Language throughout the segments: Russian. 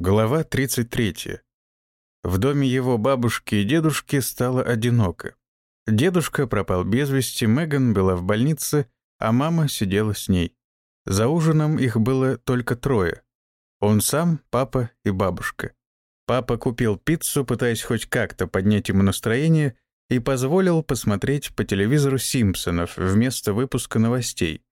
Глава 33. В доме его бабушки и дедушки стало одиноко. Дедушка пропал без вести, Меган была в больнице, а мама сидела с ней. За ужином их было только трое. Он сам, папа и бабушка. Папа купил пиццу, пытаясь хоть как-то поднять ему настроение, и позволил посмотреть по телевизору «Симпсонов» вместо выпуска новостей.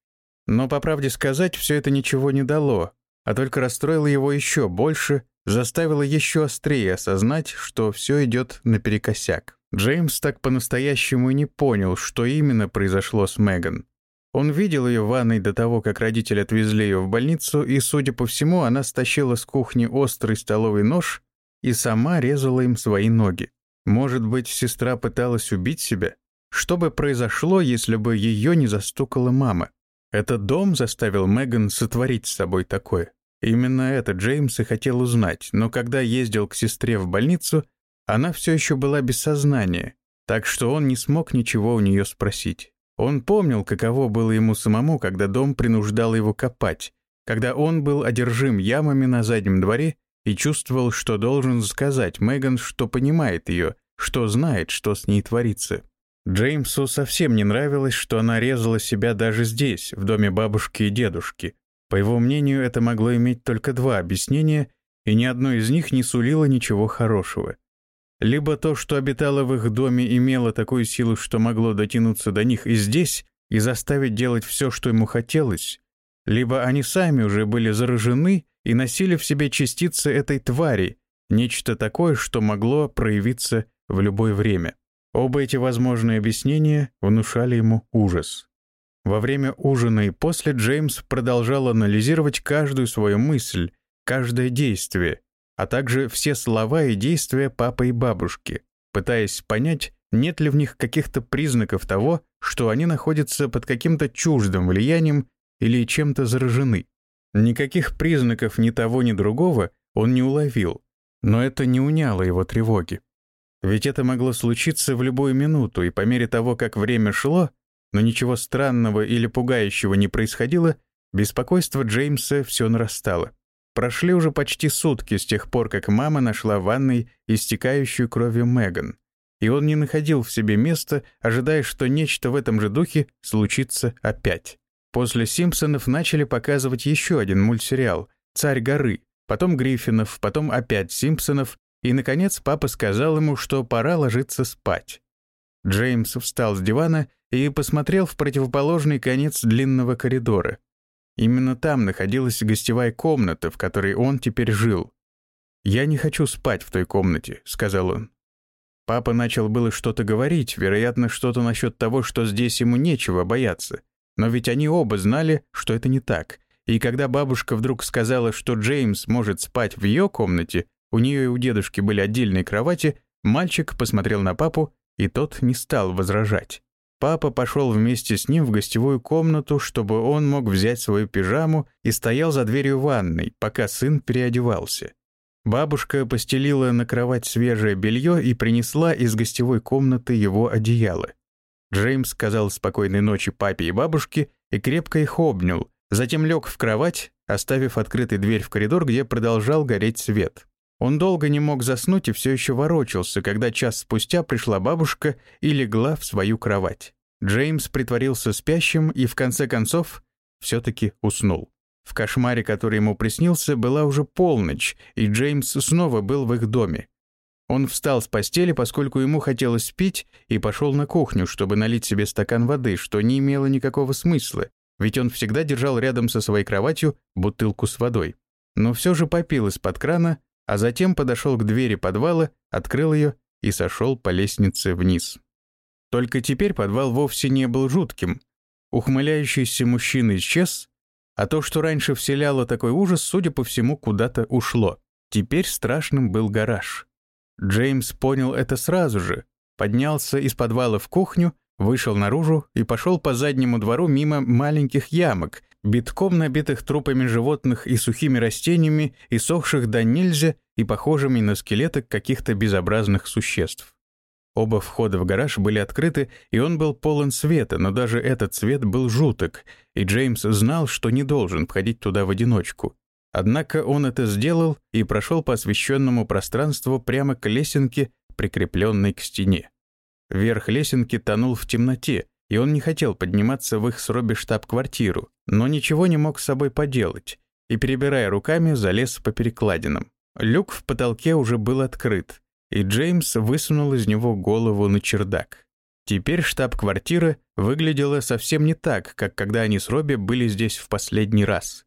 Но, по правде сказать, все это ничего не дало, а только расстроило его еще больше, заставило еще острее осознать, что все идет наперекосяк. Джеймс так по-настоящему и не понял, что именно произошло с Меган. Он видел ее в ванной до того, как родители отвезли ее в больницу, и, судя по всему, она стащила с кухни острый столовый нож и сама резала им свои ноги. Может быть, сестра пыталась убить себя? Что бы произошло, если бы ее не застукала мама? Этот дом заставил Меган сотворить с собой такое. Именно это Джеймс и хотел узнать, но когда ездил к сестре в больницу, она все еще была без сознания, так что он не смог ничего у нее спросить. Он помнил, каково было ему самому, когда дом принуждал его копать, когда он был одержим ямами на заднем дворе и чувствовал, что должен сказать Меган, что понимает ее, что знает, что с ней творится. Джеймсу совсем не нравилось, что она резала себя даже здесь, в доме бабушки и дедушки, по его мнению, это могло иметь только два объяснения, и ни одно из них не сулило ничего хорошего. Либо то, что обитало в их доме, имело такую силу, что могло дотянуться до них и здесь, и заставить делать все, что ему хотелось, либо они сами уже были заражены и носили в себе частицы этой твари, нечто такое, что могло проявиться в любое время. Оба эти возможные объяснения внушали ему ужас. Во время ужина и после Джеймс продолжал анализировать каждую свою мысль, каждое действие, а также все слова и действия папы и бабушки, пытаясь понять, нет ли в них каких-то признаков того, что они находятся под каким-то чуждым влиянием или чем-то заражены. Никаких признаков ни того, ни другого он не уловил, но это не уняло его тревоги. Ведь это могло случиться в любую минуту, и по мере того, как время шло, но ничего странного или пугающего не происходило, беспокойство Джеймса все нарастало. Прошли уже почти сутки с тех пор, как мама нашла в ванной истекающую кровью Меган, и он не находил в себе места, ожидая, что нечто в этом же духе случится опять. После «Симпсонов» начали показывать еще один мультсериал «Царь горы», потом «Гриффинов», потом опять «Симпсонов», и, наконец, папа сказал ему, что пора ложиться спать. Джеймс встал с дивана и посмотрел в противоположный конец длинного коридора. Именно там находилась гостевая комната, в которой он теперь жил. «Я не хочу спать в той комнате», — сказал он. Папа начал было что-то говорить, вероятно, что-то насчет того, что здесь ему нечего бояться. Но ведь они оба знали, что это не так. И когда бабушка вдруг сказала, что Джеймс может спать в ее комнате, у нее и у дедушки были отдельные кровати, мальчик посмотрел на папу, и тот не стал возражать. Папа пошел вместе с ним в гостевую комнату, чтобы он мог взять свою пижаму и стоял за дверью ванной, пока сын переодевался. Бабушка постелила на кровать свежее белье и принесла из гостевой комнаты его одеяло. Джеймс сказал спокойной ночи папе и бабушке и крепко их обнял, затем лег в кровать, оставив открытой дверь в коридор, где продолжал гореть свет. Он долго не мог заснуть и все еще ворочался, когда час спустя пришла бабушка и легла в свою кровать. Джеймс притворился спящим и, в конце концов, все-таки уснул. В кошмаре, который ему приснился, была уже полночь, и Джеймс снова был в их доме. Он встал с постели, поскольку ему хотелось пить, и пошел на кухню, чтобы налить себе стакан воды, что не имело никакого смысла, ведь он всегда держал рядом со своей кроватью бутылку с водой. Но все же попил из-под крана, а затем подошел к двери подвала, открыл ее и сошел по лестнице вниз. Только теперь подвал вовсе не был жутким. Ухмыляющийся мужчина исчез, а то, что раньше вселяло такой ужас, судя по всему, куда-то ушло. Теперь страшным был гараж. Джеймс понял это сразу же, поднялся из подвала в кухню, вышел наружу и пошел по заднему двору мимо маленьких ямок, битком набитых трупами животных и сухими растениями, и сохших до нельзя и похожими на скелеты каких-то безобразных существ. Оба входа в гараж были открыты, и он был полон света, но даже этот свет был жуток, и Джеймс знал, что не должен входить туда в одиночку. Однако он это сделал и прошел по освещенному пространству прямо к лесенке, прикрепленной к стене. Верх лесенки тонул в темноте, и он не хотел подниматься в их с Робби штаб-квартиру, но ничего не мог с собой поделать, и, перебирая руками, залез по перекладинам. Люк в потолке уже был открыт, и Джеймс высунул из него голову на чердак. Теперь штаб-квартира выглядела совсем не так, как когда они с Робби были здесь в последний раз.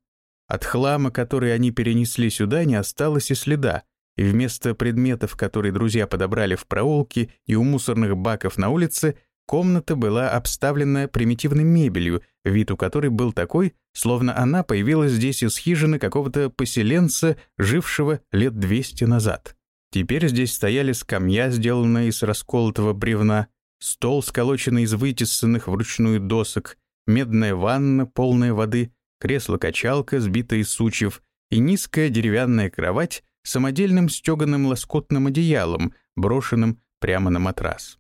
От хлама, который они перенесли сюда, не осталось и следа, и вместо предметов, которые друзья подобрали в проулке и у мусорных баков на улице, комната была обставлена примитивной мебелью, вид у которой был такой, словно она появилась здесь из хижины какого-то поселенца, жившего лет 200 назад. Теперь здесь стояли скамья, сделанная из расколотого бревна, стол, сколоченный из вытесанных вручную досок, медная ванна, полная воды, кресло-качалка, сбитое из сучьев, и низкая деревянная кровать с самодельным стеганым лоскутным одеялом, брошенным прямо на матрас.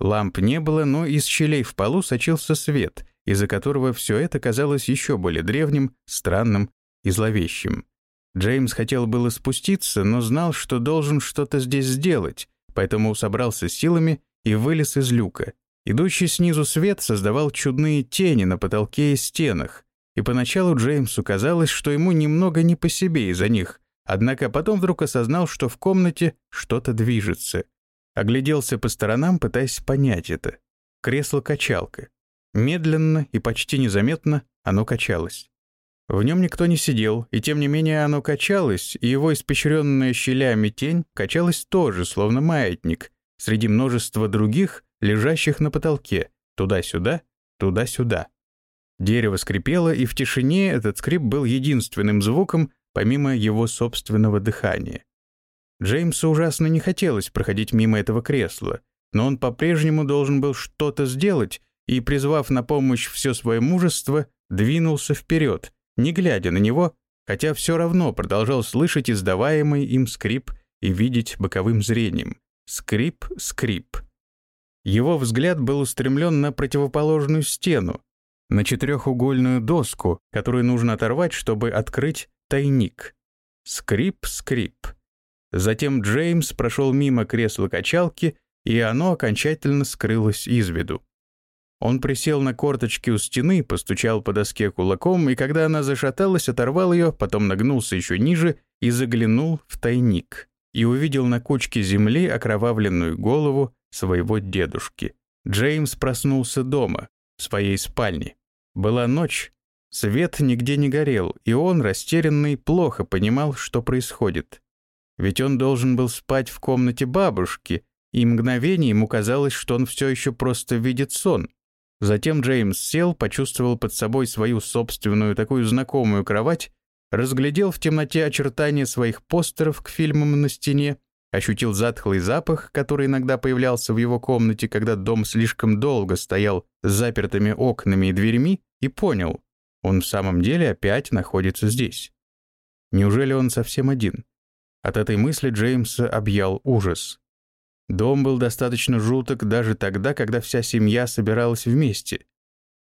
Ламп не было, но из щелей в полу сочился свет, из-за которого все это казалось еще более древним, странным и зловещим. Джеймс хотел было спуститься, но знал, что должен что-то здесь сделать, поэтому собрался силами и вылез из люка. Идущий снизу свет создавал чудные тени на потолке и стенах, и поначалу Джеймсу казалось, что ему немного не по себе из-за них, однако потом вдруг осознал, что в комнате что-то движется. Огляделся по сторонам, пытаясь понять это. Кресло-качалка. Медленно и почти незаметно оно качалось. В нем никто не сидел, и тем не менее оно качалось, и его испещренная щелями тень качалась тоже, словно маятник, среди множества других, лежащих на потолке, туда-сюда, туда-сюда. Дерево скрипело, и в тишине этот скрип был единственным звуком, помимо его собственного дыхания. Джеймсу ужасно не хотелось проходить мимо этого кресла, но он по-прежнему должен был что-то сделать и, призвав на помощь все свое мужество, двинулся вперед, не глядя на него, хотя все равно продолжал слышать издаваемый им скрип и видеть боковым зрением. Скрип, скрип. Его взгляд был устремлен на противоположную стену, на четырехугольную доску, которую нужно оторвать, чтобы открыть тайник. Скрип, скрип. Затем Джеймс прошел мимо кресла качалки, и оно окончательно скрылось из виду. Он присел на корточки у стены, постучал по доске кулаком, и когда она зашаталась, оторвал ее, потом нагнулся еще ниже и заглянул в тайник. И увидел на кучке земли окровавленную голову своего дедушки. Джеймс проснулся дома, в своей спальне. Была ночь, свет нигде не горел, и он, растерянный, плохо понимал, что происходит. Ведь он должен был спать в комнате бабушки, и мгновение ему казалось, что он все еще просто видит сон. Затем Джеймс сел, почувствовал под собой свою собственную такую знакомую кровать, разглядел в темноте очертания своих постеров к фильмам на стене, ощутил затхлый запах, который иногда появлялся в его комнате, когда дом слишком долго стоял с запертыми окнами и дверьми, и понял, он в самом деле опять находится здесь. Неужели он совсем один? От этой мысли Джеймса объял ужас. Дом был достаточно жуток даже тогда, когда вся семья собиралась вместе.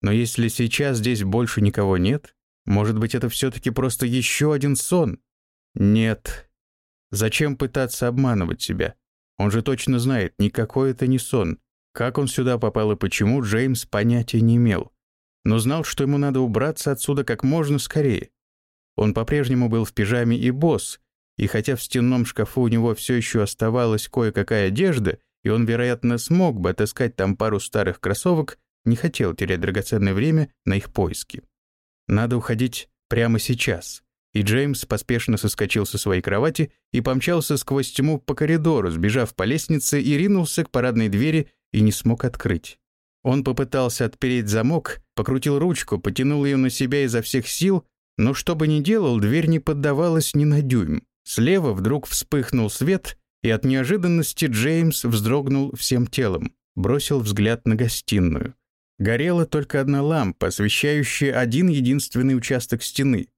Но если сейчас здесь больше никого нет, может быть, это все-таки просто еще один сон? Нет. Зачем пытаться обманывать себя? Он же точно знает, никакой это не сон. Как он сюда попал и почему, Джеймс понятия не имел. Но знал, что ему надо убраться отсюда как можно скорее. Он по-прежнему был в пижаме и босс, и хотя в стенном шкафу у него все еще оставалась кое-какая одежда, и он, вероятно, смог бы отыскать там пару старых кроссовок, не хотел терять драгоценное время на их поиски. Надо уходить прямо сейчас. И Джеймс поспешно соскочил со своей кровати и помчался сквозь тьму по коридору, сбежав по лестнице и ринулся к парадной двери и не смог открыть. Он попытался отпереть замок, покрутил ручку, потянул ее на себя изо всех сил, но что бы ни делал, дверь не поддавалась ни на дюйм. Слева вдруг вспыхнул свет, и от неожиданности Джеймс вздрогнул всем телом, бросил взгляд на гостиную. Горела только одна лампа, освещающая один единственный участок стены.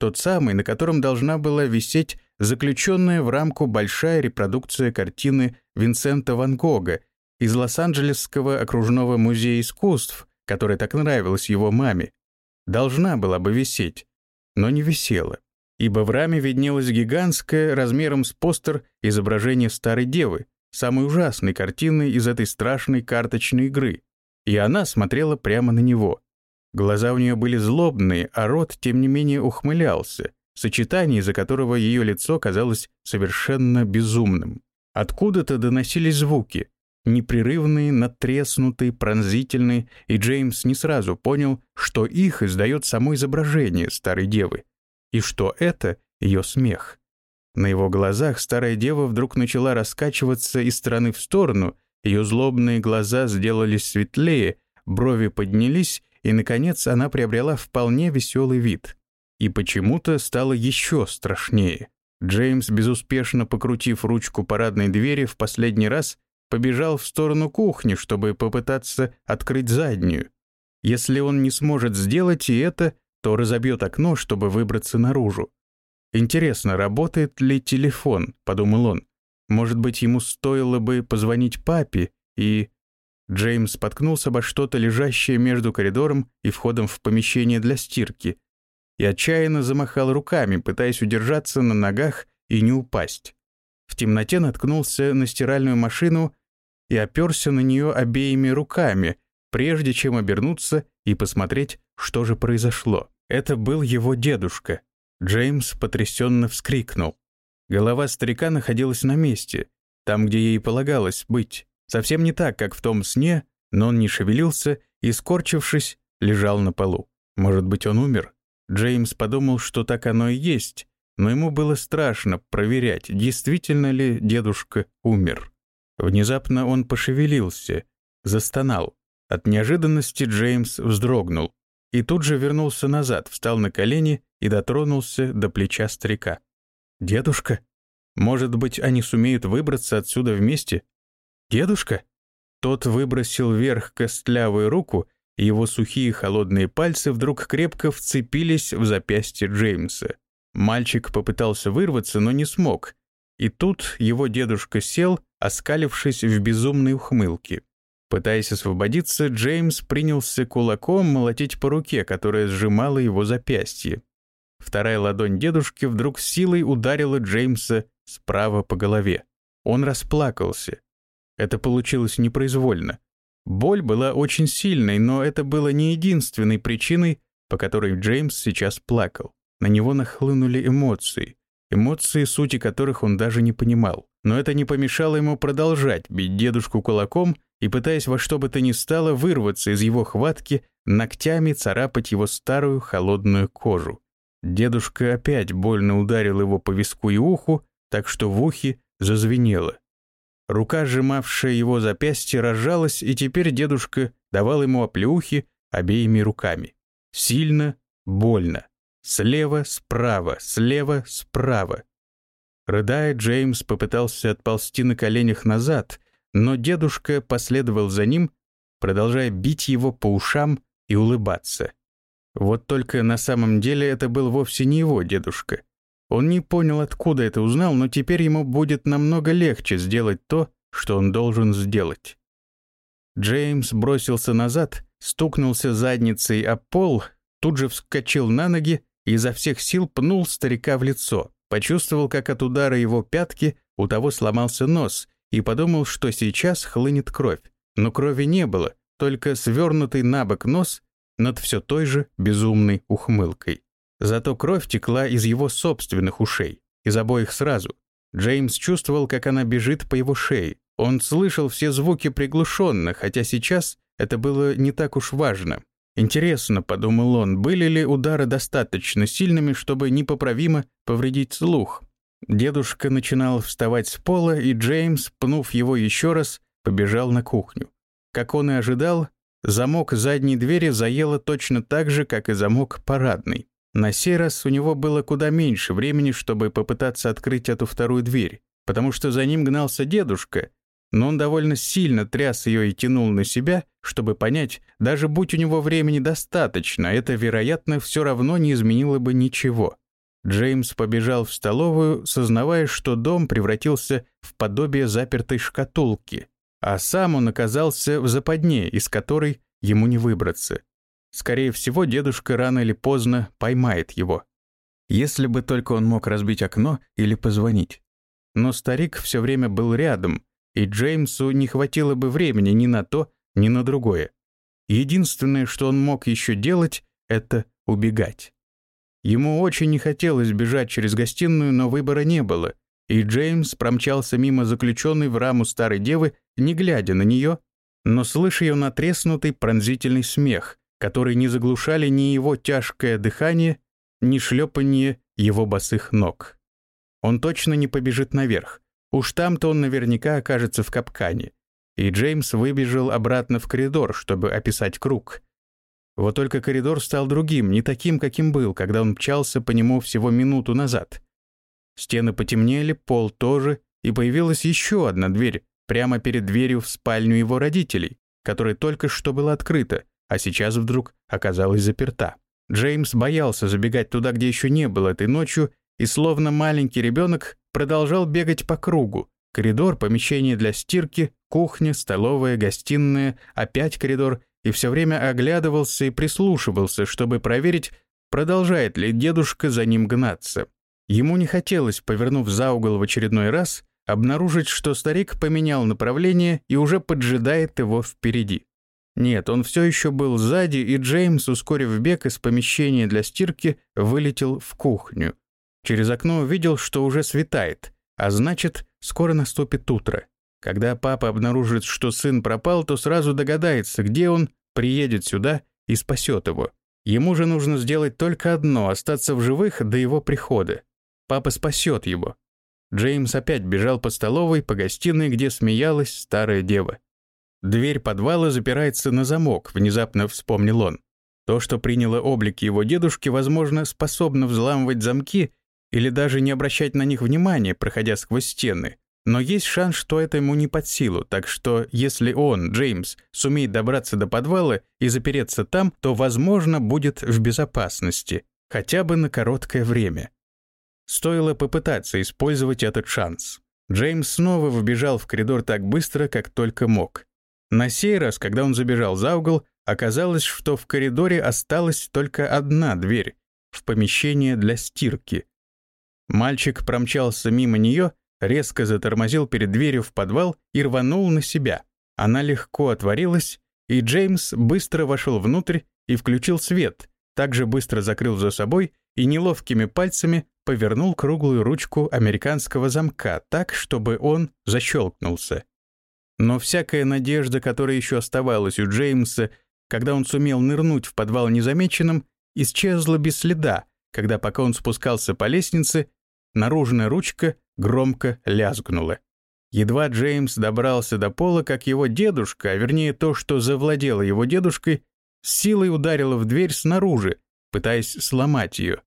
Тот самый, на котором должна была висеть заключенная в рамку большая репродукция картины Винсента Ван Гога из Лос-Анджелесского окружного музея искусств, которая так нравилась его маме. Должна была бы висеть, но не висела. Ибо в раме виднелось гигантское, размером с постер, изображение старой девы, самой ужасной картины из этой страшной карточной игры, и она смотрела прямо на него. Глаза у нее были злобные, а рот, тем не менее, ухмылялся, сочетание, из-за которого ее лицо казалось совершенно безумным. Откуда-то доносились звуки, непрерывные, надтреснутые, пронзительные, и Джеймс не сразу понял, что их издает само изображение старой девы, и что это ее смех. На его глазах старая дева вдруг начала раскачиваться из стороны в сторону, ее злобные глаза сделались светлее, брови поднялись, и, наконец, она приобрела вполне веселый вид. И почему-то стало еще страшнее. Джеймс, безуспешно покрутив ручку парадной двери в последний раз, побежал в сторону кухни, чтобы попытаться открыть заднюю. Если он не сможет сделать и это, то разобьет окно, чтобы выбраться наружу. «Интересно, работает ли телефон?» — подумал он. «Может быть, ему стоило бы позвонить папе и...» Джеймс споткнулся обо что-то, лежащее между коридором и входом в помещение для стирки, и отчаянно замахал руками, пытаясь удержаться на ногах и не упасть. В темноте наткнулся на стиральную машину и оперся на нее обеими руками, прежде чем обернуться и посмотреть, что же произошло. Это был его дедушка. Джеймс потрясенно вскрикнул. Голова старика находилась на месте, там, где ей полагалось быть. Совсем не так, как в том сне, но он не шевелился и, скорчившись, лежал на полу. Может быть, он умер? Джеймс подумал, что так оно и есть, но ему было страшно проверять, действительно ли дедушка умер. Внезапно он пошевелился, застонал. От неожиданности Джеймс вздрогнул и тут же вернулся назад, встал на колени и дотронулся до плеча старика. «Дедушка? Может быть, они сумеют выбраться отсюда вместе? Дедушка?» Тот выбросил вверх костлявую руку, и его сухие холодные пальцы вдруг крепко вцепились в запястье Джеймса. Мальчик попытался вырваться, но не смог. И тут его дедушка сел, оскалившись в безумной ухмылке. Пытаясь освободиться, Джеймс принялся кулаком молотить по руке, которая сжимала его запястье. Вторая ладонь дедушки вдруг силой ударила Джеймса справа по голове. Он расплакался. Это получилось непроизвольно. Боль была очень сильной, но это было не единственной причиной, по которой Джеймс сейчас плакал. На него нахлынули эмоции, эмоции, сути которых он даже не понимал. Но это не помешало ему продолжать бить дедушку кулаком и, пытаясь во что бы то ни стало вырваться из его хватки, ногтями царапать его старую холодную кожу. Дедушка опять больно ударил его по виску и уху, так что в ухе зазвенело. Рука, сжимавшая его запястье, разжалась, и теперь дедушка давал ему оплеухи обеими руками. Сильно, больно. Слева, справа, слева, справа. Рыдая, Джеймс попытался отползти на коленях назад, но дедушка последовал за ним, продолжая бить его по ушам и улыбаться. Вот только на самом деле это был вовсе не его дедушка. Он не понял, откуда это узнал, но теперь ему будет намного легче сделать то, что он должен сделать. Джеймс бросился назад, стукнулся задницей о пол, тут же вскочил на ноги и изо всех сил пнул старика в лицо, почувствовал, как от удара его пятки у того сломался нос и подумал, что сейчас хлынет кровь. Но крови не было, только свернутый на бок нос над все той же безумной ухмылкой. Зато кровь текла из его собственных ушей, из обоих сразу. Джеймс чувствовал, как она бежит по его шее. Он слышал все звуки приглушенно, хотя сейчас это было не так уж важно. Интересно, подумал он, были ли удары достаточно сильными, чтобы непоправимо повредить слух. Дедушка начинал вставать с пола, и Джеймс, пнув его еще раз, побежал на кухню. Как он и ожидал, замок задней двери заело точно так же, как и замок парадной. На сей раз у него было куда меньше времени, чтобы попытаться открыть эту вторую дверь, потому что за ним гнался дедушка, но он довольно сильно тряс ее и тянул на себя, чтобы понять, даже будь у него времени достаточно, это, вероятно, все равно не изменило бы ничего. Джеймс побежал в столовую, сознавая, что дом превратился в подобие запертой шкатулки, а сам он оказался в западне, из которой ему не выбраться. Скорее всего, дедушка рано или поздно поймает его. Если бы только он мог разбить окно или позвонить. Но старик все время был рядом, и Джеймсу не хватило бы времени ни на то, ни на другое. Единственное, что он мог еще делать, это убегать. Ему очень не хотелось бежать через гостиную, но выбора не было, и Джеймс промчался мимо заключенной в раму старой девы, не глядя на нее, но слыша ее натреснутый пронзительный смех, который не заглушали ни его тяжкое дыхание, ни шлепанье его босых ног. Он точно не побежит наверх. Уж там-то он наверняка окажется в капкане. И Джеймс выбежал обратно в коридор, чтобы описать круг. Вот только коридор стал другим, не таким, каким был, когда он мчался по нему всего минуту назад. Стены потемнели, пол тоже, и появилась еще одна дверь, прямо перед дверью в спальню его родителей, которая только что была открыта, а сейчас вдруг оказалась заперта. Джеймс боялся забегать туда, где еще не было этой ночью, и словно маленький ребенок продолжал бегать по кругу. Коридор, помещение для стирки, кухня, столовая, гостиная, опять коридор, и все время оглядывался и прислушивался, чтобы проверить, продолжает ли дедушка за ним гнаться. Ему не хотелось, повернув за угол в очередной раз, обнаружить, что старик поменял направление и уже поджидает его впереди. Нет, он все еще был сзади, и Джеймс, ускорив бег из помещения для стирки, вылетел в кухню. Через окно увидел, что уже светает, а значит, скоро наступит утро. Когда папа обнаружит, что сын пропал, то сразу догадается, где он, приедет сюда и спасет его. Ему же нужно сделать только одно — остаться в живых до его прихода. Папа спасет его. Джеймс опять бежал по столовой, по гостиной, где смеялась старая дева. Дверь подвала запирается на замок, внезапно вспомнил он. То, что приняло облик его дедушки, возможно, способно взламывать замки или даже не обращать на них внимания, проходя сквозь стены. Но есть шанс, что это ему не под силу, так что если он, Джеймс, сумеет добраться до подвала и запереться там, то, возможно, будет в безопасности, хотя бы на короткое время. Стоило попытаться использовать этот шанс. Джеймс снова вбежал в коридор так быстро, как только мог. На сей раз, когда он забежал за угол, оказалось, что в коридоре осталась только одна дверь в помещение для стирки. Мальчик промчался мимо нее, резко затормозил перед дверью в подвал и рванул на себя. Она легко отворилась, и Джеймс быстро вошел внутрь и включил свет, также быстро закрыл за собой и неловкими пальцами повернул круглую ручку американского замка так, чтобы он защелкнулся. Но всякая надежда, которая еще оставалась у Джеймса, когда он сумел нырнуть в подвал незамеченным, исчезла без следа, когда пока он спускался по лестнице, наружная ручка громко лязгнула. Едва Джеймс добрался до пола, как его дедушка, а вернее то, что завладело его дедушкой, с силой ударило в дверь снаружи, пытаясь сломать ее.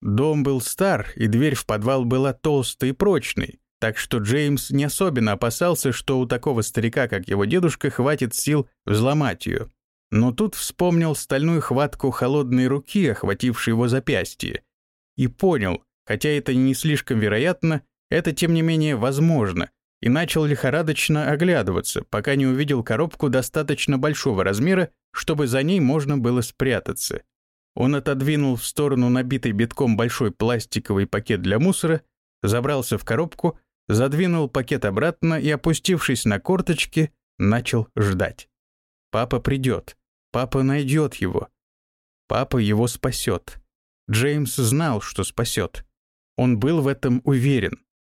Дом был стар, и дверь в подвал была толстой и прочной, так что Джеймс не особенно опасался, что у такого старика, как его дедушка, хватит сил взломать ее. Но тут вспомнил стальную хватку холодной руки, охватившей его запястье, и понял, хотя это не слишком вероятно, это тем не менее возможно, и начал лихорадочно оглядываться, пока не увидел коробку достаточно большого размера, чтобы за ней можно было спрятаться. Он отодвинул в сторону набитый битком большой пластиковый пакет для мусора, забрался в коробку, задвинул пакет обратно и, опустившись на корточки, начал ждать. Папа придет. Папа найдет его. Папа его спасет. Джеймс знал, что спасет. Он был в этом уверен.